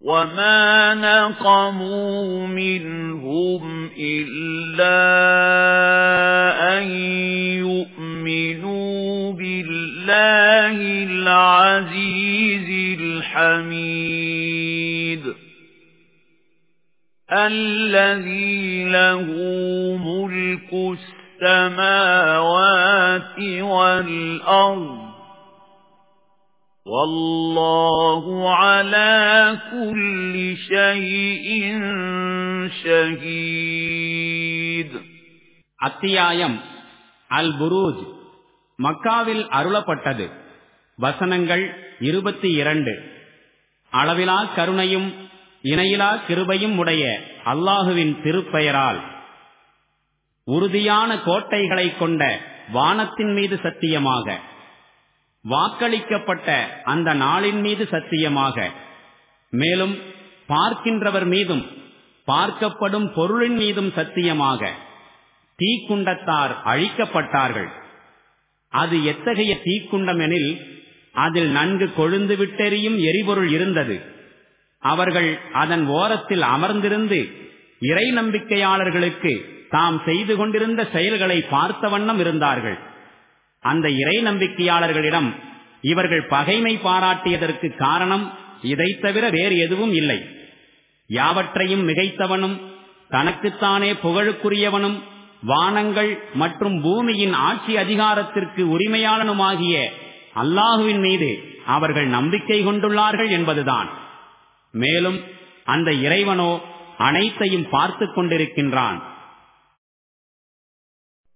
وما نقموا منهم إلا أن يؤمنوا بالله العزيز الحميد الذي له ملك السماوات والأرض والله على كل شيء شهيد அத்தியாயம் அல் புரூஜ் மக்காவில் அருளப்பட்டது வசனங்கள் இருபத்தி இரண்டு அளவிலா கருணையும் இணையிலா கிருபையும் உடைய அல்லாஹுவின் திருப்பெயரால் உறுதியான கோட்டைகளை கொண்ட வானத்தின் மீது சத்தியமாக வாக்களிக்கப்பட்ட அந்த நாளின் மீது சத்தியமாக. மேலும் பார்க்கின்றவர் மீதும் பார்க்கப்படும் பொருளின் மீதும் சத்தியமாக தீக்குண்டத்தார் அழிக்கப்பட்டார்கள். அது எத்தகைய தீக்குண்டம் எனில் அதில் நன்கு கொழுந்து விட்டெறியும் எரிபொருள் இருந்தது. அவர்கள் அதன் ஓரத்தில் அமர்ந்திருந்து இறை நம்பிக்கையாளர்களுக்கு தாம் செய்து கொண்டிருந்த செயல்களை பார்த்த வண்ணம் இருந்தார்கள். அந்த இறை நம்பிக்கையாளர்களிடம் இவர்கள் பகைமை பாராட்டியதற்கு காரணம் இதை தவிர வேறு எதுவும் இல்லை. யாவற்றையும் மிகைத்தவனும் தனக்குத்தானே புகழுக்குரியவனும் வானங்கள் மற்றும் பூமியின் ஆட்சி அதிகாரத்திற்கு உரிமையாளனுமாகிய அல்லாஹுவின் மீது அவர்கள் நம்பிக்கை கொண்டுள்ளார்கள் என்பதுதான். மேலும் அந்த இறைவனோ அனைத்தையும் பார்த்து கொண்டிருக்கின்றான்.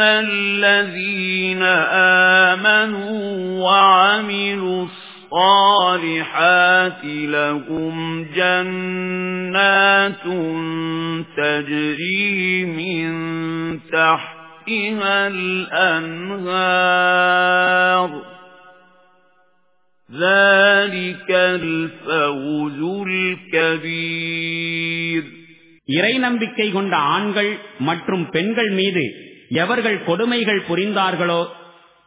الَّذِينَ آمَنُوا وَعَمِلُوا الصَّالِحَاتِ لَهُمْ جَنَّاتٌ تَجْرِي مِنْ تَحْتِهَا الْأَنْهَارُ ذَلِكَ الْفَوْزُ الْكَبِيرُ இறை நம்பிக்கை கொண்ட ஆண்கள் மற்றும் பெண்கள் மீது எவர்கள் கொடுமைகள் புரிந்தார்களோ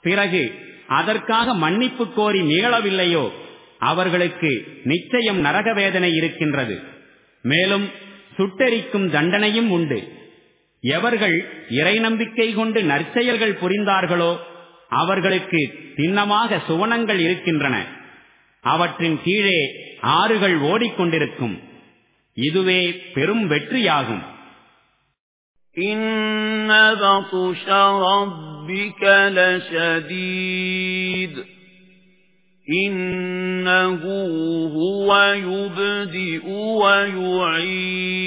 பிறகு அதற்காக மன்னிப்பு கோரி மீளவில்லையோ அவர்களுக்கு நிச்சயம் நரக வேதனை இருக்கின்றது. மேலும் சுட்டெரிக்கும் தண்டனையும் உண்டு. எவர்கள் இறை நம்பிக்கை கொண்டு நற்செயல்கள் புரிந்தார்களோ அவர்களுக்கு சின்னமாக சுவனங்கள் இருக்கின்றன. அவற்றின் கீழே ஆறுகள் ஓடிக்கொண்டிருக்கும். இதுவே பெரும் வெற்றியாகும். إِنَّ بَطْشَ رَبِّكَ لَشَدِيدٌ إِنَّهُ هُوَ يُبْدِئُ وَيُعِيدُ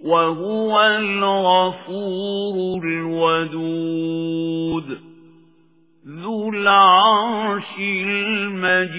وَهُوَ الْغَفُورُ الْوَدُودُ ذُو الْعَرْشِ الْمَجِيدُ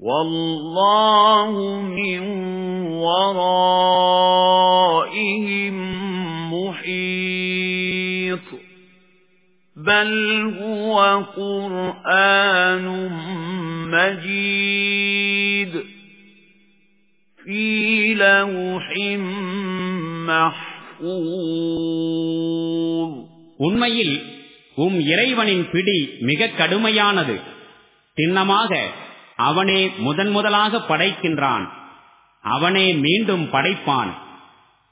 وَاللَّهُ مِنْ وَرَائِهِمْ مُحِيطٌ بَلْ هُوَ قُرْآنٌ مَجِيدٌ فِي لَوْحٍ مَحْفُوظٍ உண்மையில் உம் இறைவனின் பிடி மிக கடுமையானது சின்னமாக அவனே முதன் முதலாக படைக்கின்றான். அவனே மீண்டும் படைப்பான்.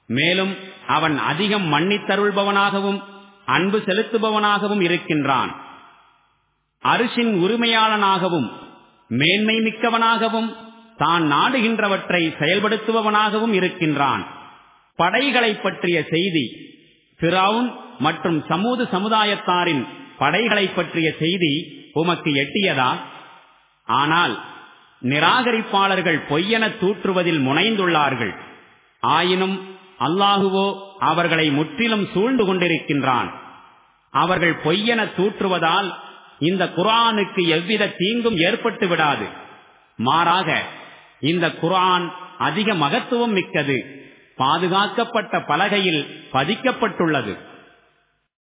மேலும் அவன் அதிகம் மன்னித்தருள்பவனாகவும் அன்பு செலுத்துபவனாகவும் இருக்கின்றான். அரிசின் உரிமையாளனாகவும் மேன்மை மிக்கவனாகவும் தான் நாடுகின்றவற்றை செயல்படுத்துபவனாகவும் இருக்கின்றான். படைகளை பற்றிய செய்தி பிறவுன் மற்றும் சமூக சமுதாயத்தாரின் படைகளை பற்றிய செய்தி உமக்கு எட்டியதா? ஆனால் நிராகரிப்பாளர்கள் பொய்யென தூற்றுவதில் முனைந்துள்ளார்கள். ஆயினும் அல்லாஹுவோ அவர்களை முற்றிலும் சூழ்ந்து கொண்டிருக்கின்றான். அவர்கள் பொய்யென தூற்றுவதால் இந்த குரானுக்கு எவ்வித தீங்கும் ஏற்பட்டு விடாது. மாறாக இந்த குரான் அதிக மகத்துவம் மிக்கது. பாதுகாக்கப்பட்ட பலகையில் பதிக்கப்பட்டுள்ளது.